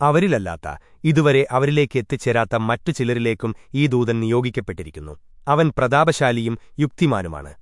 അവരിലല്ലാത്ത ഇതുവരെ അവരിലേക്ക് എത്തിച്ചേരാത്ത മറ്റു ചിലരിലേക്കും ഈ ദൂതൻ നിയോഗിക്കപ്പെട്ടിരിക്കുന്നു. അവൻ പ്രതാപശാലിയും യുക്തിമാനുമാണ്.